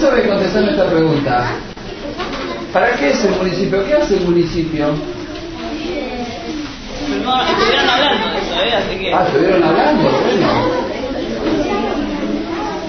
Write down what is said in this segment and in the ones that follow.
sabe contestar esta pregunta? ¿Para qué es el municipio? ¿Qué hace el municipio? No, estuvieron hablando de eso, ¿eh? Así que... Ah, estuvieron hablando, bueno.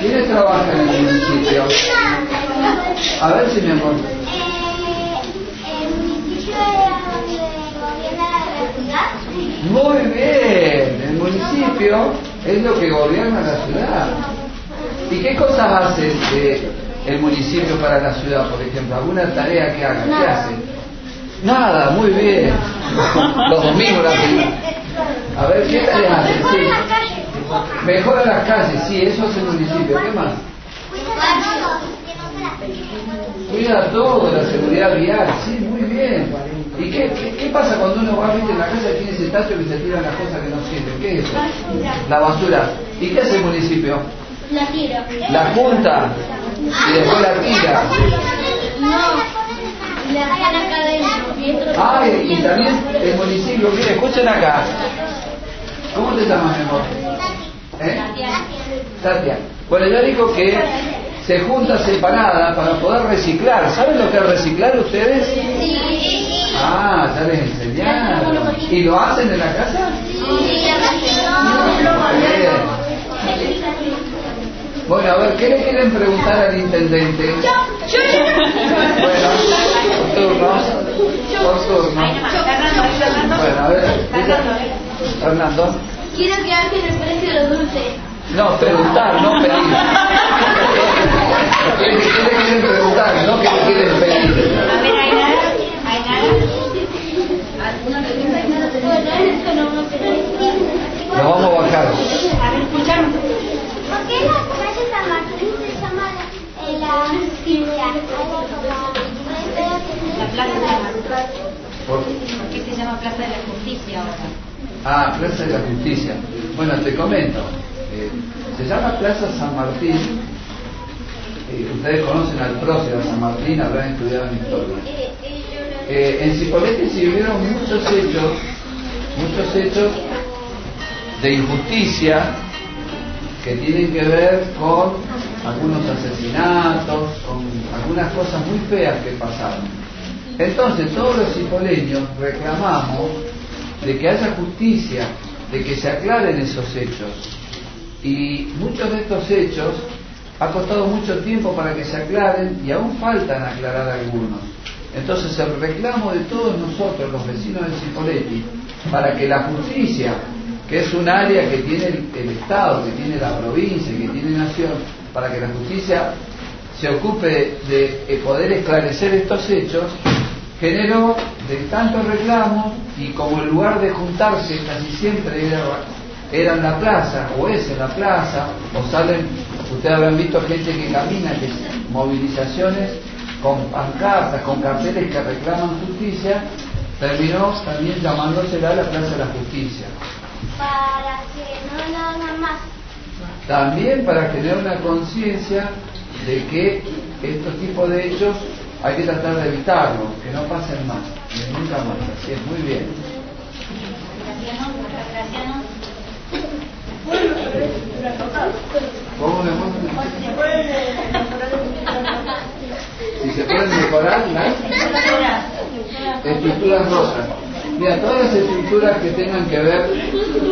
¿Quiénes trabajan en el municipio? A ver si mi amor. el municipio es donde gobierna la ciudad. Muy bien, el municipio es lo que gobierna la ciudad. ¿Y qué cosas hace eh, el municipio para la ciudad, por ejemplo? ¿Alguna tarea que haga? ¿Qué hace? Nada, muy bien. Los domingos la hacen. A ver, ¿qué tareas hace? Sí. las calles. Mejora las calles, sí, eso hace el municipio. ¿Qué más? Cuida todo, la seguridad vial, sí, muy bien. ¿Y qué, qué, qué pasa cuando uno va viste, en la casa y tiene ese tacho que se tiran las cosas que no sirven? ¿Qué es eso? La basura. ¿Y qué hace el municipio? La tira. La junta y después la tira. No. La dejan acá adentro. Ah, y, y también el municipio, mire, escuchen acá. ¿Cómo te llamas, mi amor? ¿Eh? Tatia. Bueno, yo digo que se junta separada para poder reciclar. ¿Saben lo que es reciclar ustedes? Ah, ya les enseñaron. ¿Y lo hacen en la casa? Bueno, a ver, ¿qué le quieren preguntar al intendente? Bueno, por turno. Por turno. Bueno, a ver, Fernando. Quiero que bajen el precio de los dulces. No, preguntar, no pedir. ¿Qué le quieren preguntar? No que le quieren pedir. A ver, Ainara, Ainara. Bueno, eso no Nos vamos a bajar. A ver, escuchamos. ¿Por qué la calle San Martín se llama eh, la plaza de la Por- ¿Por qué se llama Plaza de la Justicia ahora? Ah, Plaza de la Justicia. Bueno, te comento. Eh, se llama Plaza San Martín. Eh, ustedes conocen al prócer San Martín, habrán estudiado en historia. Eh, en Cipolletti se vivieron muchos hechos, muchos hechos de injusticia que tienen que ver con algunos asesinatos, con algunas cosas muy feas que pasaron. Entonces todos los cipoleños reclamamos de que haya justicia, de que se aclaren esos hechos. Y muchos de estos hechos ha costado mucho tiempo para que se aclaren y aún faltan aclarar algunos. Entonces el reclamo de todos nosotros, los vecinos de Cipolletti, para que la justicia, que es un área que tiene el, el Estado, que tiene la provincia, que tiene nación, para que la justicia se ocupe de, de poder esclarecer estos hechos, generó de tantos reclamos y como el lugar de juntarse casi siempre era, era en la plaza, o es en la plaza, o salen, ustedes habrán visto gente que camina, que movilizaciones con pancartas, con carteles que reclaman justicia, terminó también llamándosela la Plaza de la Justicia. Para que no lo hagan más. También para generar una conciencia de que estos tipos de hechos hay que tratar de evitarlos, que no pasen más, que nunca más. Así es, muy bien. ¿Cómo le Si se pueden mejorar las estructuras rosas. Mira, todas las estructuras que tengan que ver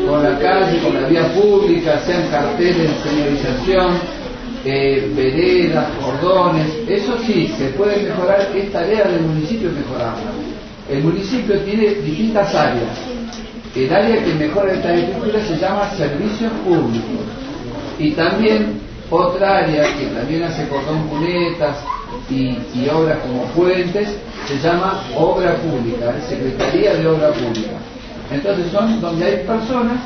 con la calle, con la vía pública, sean carteles señalización, eh, veredas, cordones, eso sí, se puede mejorar, es tarea del municipio mejorarla. El municipio tiene distintas áreas. El área que mejora estas estructuras se llama servicios públicos. Y también otra área que también hace cordón cunetas y, y obras como puentes se llama obra pública, es Secretaría de Obra Pública. Entonces son donde hay personas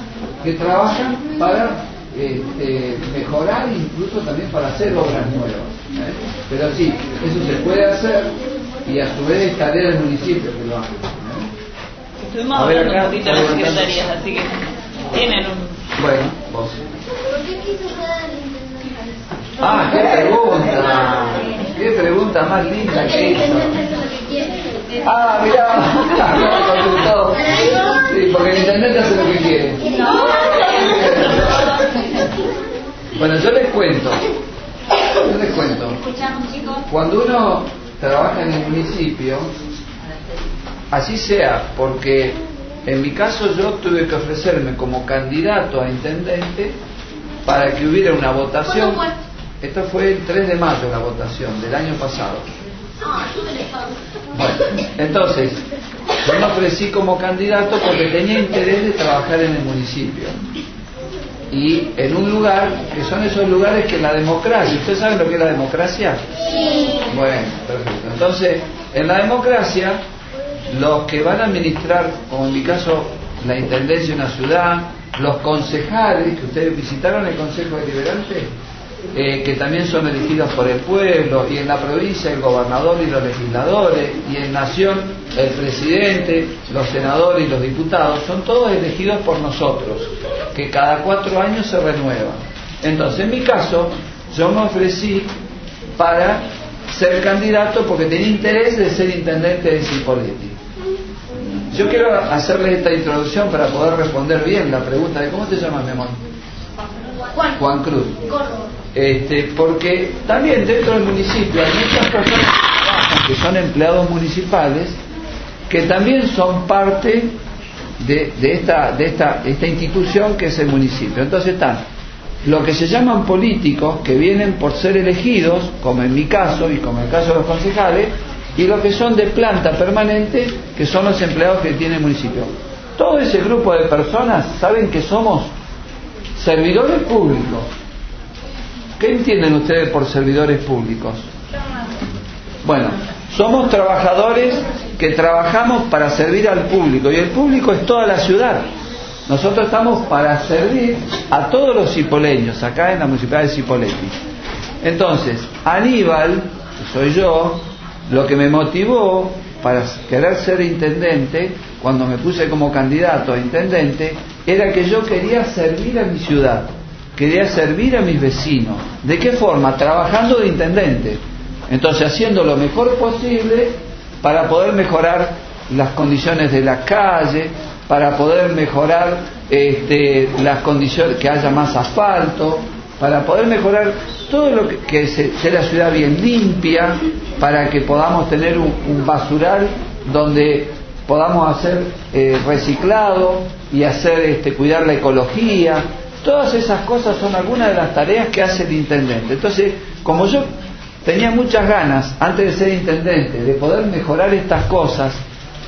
que trabajan para este, mejorar e incluso también para hacer obras nuevas. ¿eh? Pero sí, eso se puede hacer y a su vez es tarea del municipio que lo haga. ¿eh? Estuvimos A ver, hablando un acá, poquito de las secretarías, así que tienen un... Bueno, vos. ¿Por qué quiso intendente? Ah, qué pregunta. Pregunta más linda que hizo. Ah, mirá, contestó. Sí, porque el intendente hace lo que quiere. Bueno, yo les cuento. Yo les cuento. Cuando uno trabaja en el municipio, así sea, porque en mi caso yo tuve que ofrecerme como candidato a intendente para que hubiera una votación. Esto fue el 3 de mayo la votación del año pasado. Bueno, entonces, yo me ofrecí como candidato porque tenía interés de trabajar en el municipio. Y en un lugar, que son esos lugares que la democracia, ¿ustedes saben lo que es la democracia? Sí. Bueno, perfecto. Entonces, en la democracia, los que van a administrar, como en mi caso, la intendencia de una ciudad, los concejales, que ustedes visitaron el Consejo Deliberante, eh, que también son elegidos por el pueblo, y en la provincia el gobernador y los legisladores, y en nación el presidente, los senadores y los diputados, son todos elegidos por nosotros, que cada cuatro años se renuevan. Entonces, en mi caso, yo me ofrecí para ser candidato porque tenía interés de ser intendente de Cipolletti. Yo quiero hacerles esta introducción para poder responder bien la pregunta de cómo te llamas, mi amor. Juan. Juan Cruz. Este, porque también dentro del municipio hay muchas personas que son empleados municipales que también son parte de, de esta, de esta institución que es el municipio. Entonces están lo que se llaman políticos que vienen por ser elegidos, como en mi caso y como en el caso de los concejales, y los que son de planta permanente, que son los empleados que tiene el municipio. Todo ese grupo de personas saben que somos servidores públicos. ¿Qué entienden ustedes por servidores públicos? Bueno, somos trabajadores que trabajamos para servir al público y el público es toda la ciudad. Nosotros estamos para servir a todos los cipoleños, acá en la municipalidad de Cipolletti. Entonces, Aníbal, que soy yo, lo que me motivó para querer ser intendente, cuando me puse como candidato a intendente, era que yo quería servir a mi ciudad, quería servir a mis vecinos. ¿De qué forma? Trabajando de intendente. Entonces, haciendo lo mejor posible para poder mejorar las condiciones de la calle, para poder mejorar este, las condiciones, que haya más asfalto, para poder mejorar todo lo que, que se, sea la ciudad bien limpia, para que podamos tener un, un basural donde podamos hacer eh, reciclado y hacer este, cuidar la ecología. Todas esas cosas son algunas de las tareas que hace el intendente. Entonces, como yo tenía muchas ganas, antes de ser intendente, de poder mejorar estas cosas,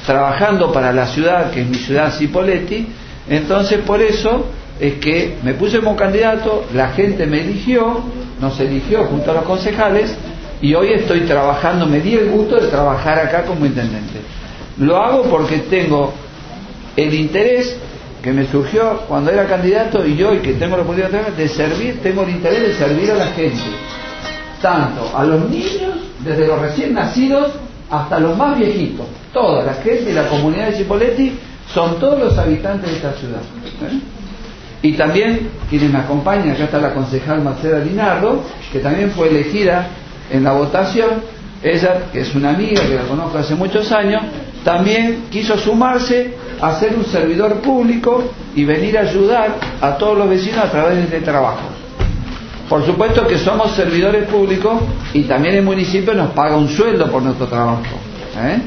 trabajando para la ciudad, que es mi ciudad Cipolletti, entonces por eso es que me puse como candidato, la gente me eligió, nos eligió junto a los concejales, y hoy estoy trabajando, me di el gusto de trabajar acá como intendente. Lo hago porque tengo el interés que me surgió cuando era candidato y hoy que tengo la oportunidad de servir, tengo el interés de servir a la gente, tanto a los niños, desde los recién nacidos hasta los más viejitos. Toda la gente y la comunidad de Chipolletti son todos los habitantes de esta ciudad. ¿eh? Y también quienes me acompañan, acá está la concejal Marcela Linardo, que también fue elegida en la votación, ella, que es una amiga que la conozco hace muchos años, también quiso sumarse a ser un servidor público y venir a ayudar a todos los vecinos a través de este trabajo. Por supuesto que somos servidores públicos y también el municipio nos paga un sueldo por nuestro trabajo. ¿eh?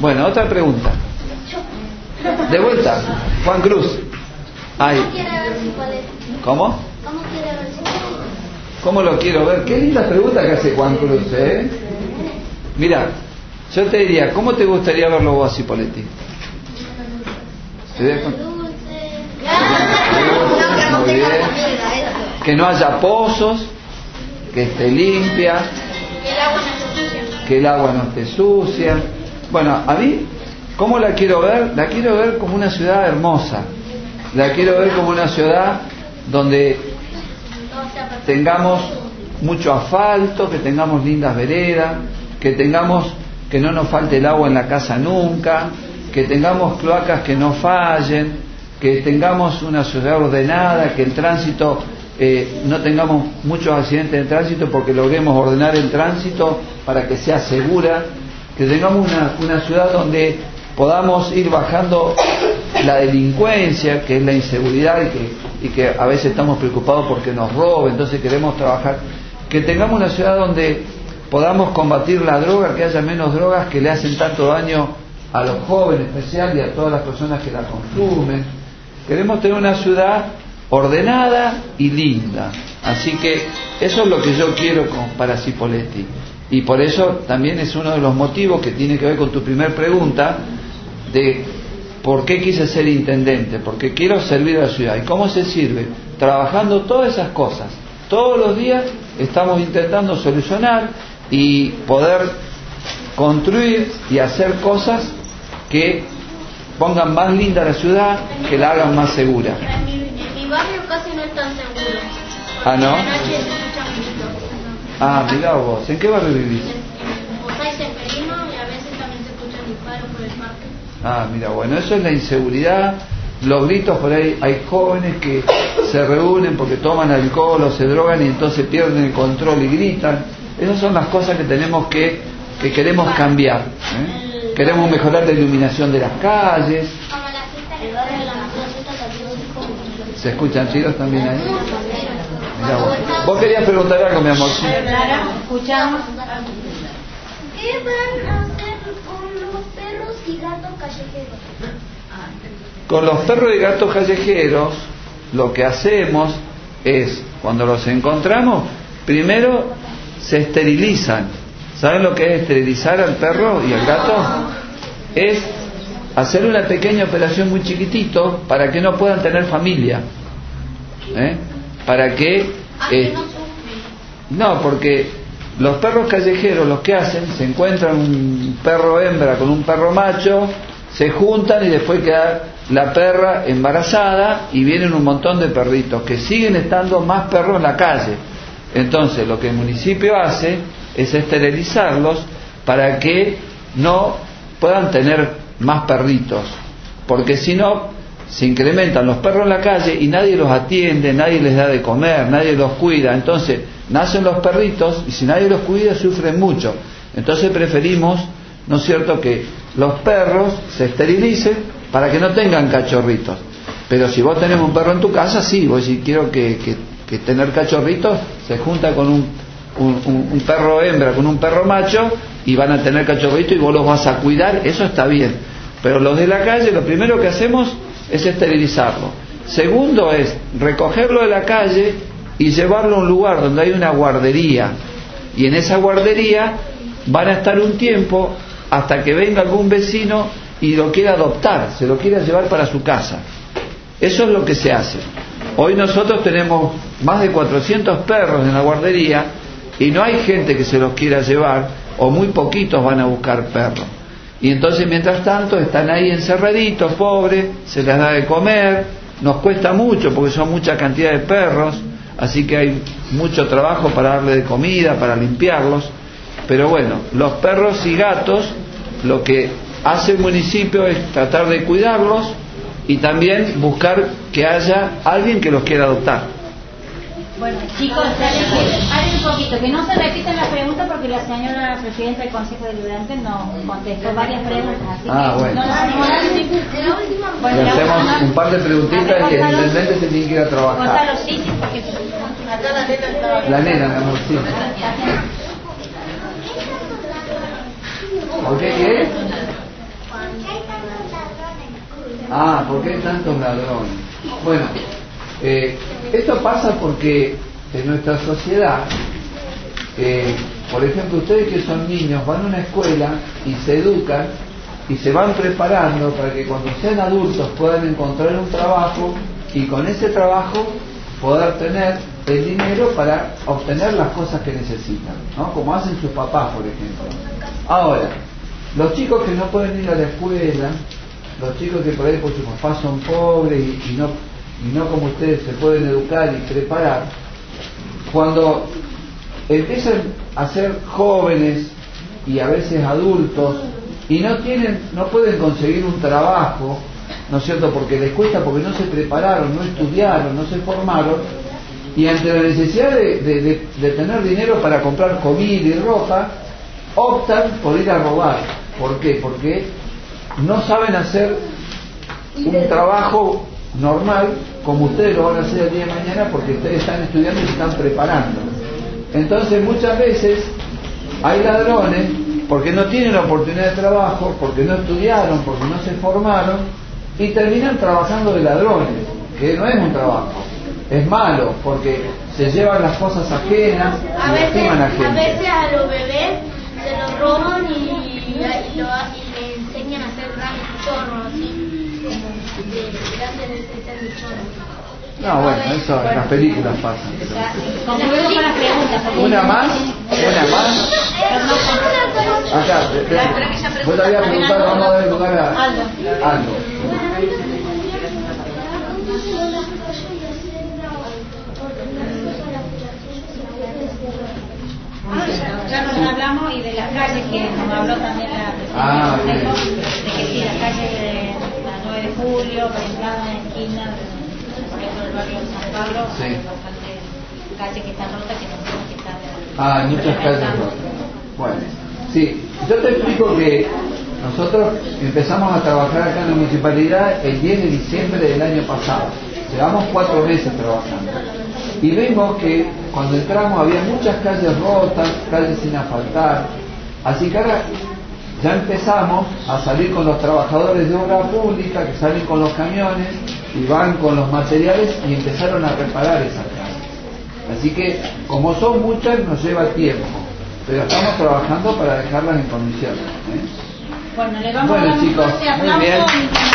Bueno, otra pregunta. De vuelta, Juan Cruz. Ay, ¿Cómo Cipolletti? ¿Cómo? ¿Cómo quiere ver Cipolletti? ¿Cómo lo quiero ver? Qué linda pregunta que hace Juan Cruz, ¿eh? Mira, yo te diría, ¿cómo te gustaría verlo vos así, Que no haya pozos, que esté limpia, que el agua no esté sucia. Bueno, a mí, ¿cómo la quiero ver? La quiero ver como una ciudad hermosa. La quiero ver como una ciudad donde tengamos mucho asfalto, que tengamos lindas veredas, que tengamos que no nos falte el agua en la casa nunca, que tengamos cloacas que no fallen, que tengamos una ciudad ordenada, que el tránsito eh, no tengamos muchos accidentes de tránsito porque logremos ordenar el tránsito para que sea segura, que tengamos una, una ciudad donde podamos ir bajando la delincuencia, que es la inseguridad y que, y que a veces estamos preocupados porque nos roben, entonces queremos trabajar, que tengamos una ciudad donde podamos combatir la droga, que haya menos drogas que le hacen tanto daño a los jóvenes especial y a todas las personas que la consumen. Queremos tener una ciudad ordenada y linda. Así que eso es lo que yo quiero con, para Cipoletti. Y por eso también es uno de los motivos que tiene que ver con tu primer pregunta de por qué quise ser intendente, porque quiero servir a la ciudad. ¿Y cómo se sirve? Trabajando todas esas cosas. Todos los días estamos intentando solucionar y poder construir y hacer cosas que pongan más linda la ciudad, que la hagan más segura. En mi, en mi barrio casi no es tan seguro. Ah, ¿no? La noche se. Ah, mirá vos, ¿en qué barrio vivís? En Bosay Seferino y a veces también se escuchan disparos por el parque. Ah, mira, bueno, eso es la inseguridad, los gritos por ahí, hay jóvenes que se reúnen porque toman alcohol o se drogan y entonces pierden el control y gritan. Esas son las cosas que tenemos que, que queremos cambiar. ¿eh? Queremos mejorar la iluminación de las calles. ¿Se escuchan chicos también ahí? Mirá vos. vos querías preguntar algo, mi amor. Escuchamos. ¿Qué van a hacer con los perros y gatos callejeros? Con los perros y gatos callejeros, lo que hacemos es, cuando los encontramos, primero se esterilizan. ¿Saben lo que es esterilizar al perro y al gato? Es hacer una pequeña operación muy chiquitito para que no puedan tener familia. ¿Eh? Para que... Ah, eh, no, porque los perros callejeros lo que hacen, se encuentran un perro hembra con un perro macho, se juntan y después queda la perra embarazada y vienen un montón de perritos que siguen estando más perros en la calle. Entonces lo que el municipio hace es esterilizarlos para que no puedan tener más perritos, porque si no se incrementan los perros en la calle y nadie los atiende, nadie les da de comer, nadie los cuida. Entonces nacen los perritos y si nadie los cuida sufren mucho. Entonces preferimos, ¿no es cierto?, que los perros se esterilicen para que no tengan cachorritos. Pero si vos tenés un perro en tu casa, sí, vos si quiero que, que, que tener cachorritos, se junta con un, un, perro hembra, con un perro macho, y van a tener cachorritos y vos los vas a cuidar, eso está bien. Pero los de la calle, lo primero que hacemos es esterilizarlo. Segundo es recogerlo de la calle y llevarlo a un lugar donde hay una guardería. Y en esa guardería van a estar un tiempo hasta que venga algún vecino y lo quiera adoptar, se lo quiera llevar para su casa. Eso es lo que se hace. Hoy nosotros tenemos más de 400 perros en la guardería y no hay gente que se los quiera llevar o muy poquitos van a buscar perros. Y entonces mientras tanto están ahí encerraditos, pobres, se les da de comer, nos cuesta mucho porque son mucha cantidad de perros, así que hay mucho trabajo para darle de comida, para limpiarlos. Pero bueno, los perros y gatos, lo que hace el municipio es tratar de cuidarlos y también buscar que haya alguien que los quiera adoptar. Bueno, chicos, paren un poquito, que no se repiten las preguntas porque la señora presidenta del Consejo Deliberante nos contestó varias preguntas. Así Ah, que bueno. no las la Bueno, Le la hacemos un par de preguntitas y el intendente se tiene que ir a trabajar. Gonzalo, sí, sí, porque La nena, mi amor, sí. ¿Por qué qué? Ah, ¿por qué hay tantos ladrones? Bueno, eh, esto pasa porque en nuestra sociedad, eh, por ejemplo, ustedes que son niños van a una escuela y se educan y se van preparando para que cuando sean adultos puedan encontrar un trabajo y con ese trabajo poder tener el dinero para obtener las cosas que necesitan, ¿no? Como hacen sus papás, por ejemplo. Ahora, los chicos que no pueden ir a la escuela, los chicos que por ahí por sus papás son pobres y, y no, y no como ustedes se pueden educar y preparar, cuando empiezan a ser jóvenes y a veces adultos y no tienen, no pueden conseguir un trabajo, ¿no es cierto? Porque les cuesta, porque no se prepararon, no estudiaron, no se formaron, y ante la necesidad de, de- de- tener dinero para comprar comida y ropa, optan por ir a robar. ¿Por qué? Porque no saben hacer un trabajo normal como ustedes lo van a hacer el día de mañana porque ustedes están estudiando y se están preparando. Entonces muchas veces hay ladrones porque no tienen oportunidad de trabajo, porque no estudiaron, porque no se formaron y terminan trabajando de ladrones, que no es un trabajo, es malo porque se llevan las cosas ajenas A y veces, a a gente. veces a los bebés se los roban y, y, lo, y le enseñan a hacer grandes chorros, así como de grandes de chorros. No, bueno, eso en las películas pasa. Concluimos con las preguntas. Una más, una más. Acá, vos te habías preguntado, vamos a dar lugar a Aldo. Ya nos hablamos y de las calles que nos habló también la Ah, presidenta bien. de que sí, las calles de la 9 de julio, Preslada, esquina, por ejemplo el barrio de San Pablo, Sí. hay bastantes calles que están rotas que no que estar Ah, hay muchas calles rotas. Bueno, sí, yo te explico que nosotros empezamos a trabajar acá en la municipalidad el 10 de diciembre del año pasado. Llevamos cuatro meses trabajando. Y vimos que cuando entramos había muchas calles rotas, calles sin asfaltar. Así que ahora ya empezamos a salir con los trabajadores de obra pública que salen con los camiones y van con los materiales y empezaron a reparar esas calles. Así que, como son muchas, nos lleva tiempo, pero estamos trabajando para dejarlas en condiciones. ¿eh? Bueno, le vamos Bueno, a dar un chicos, muy bien.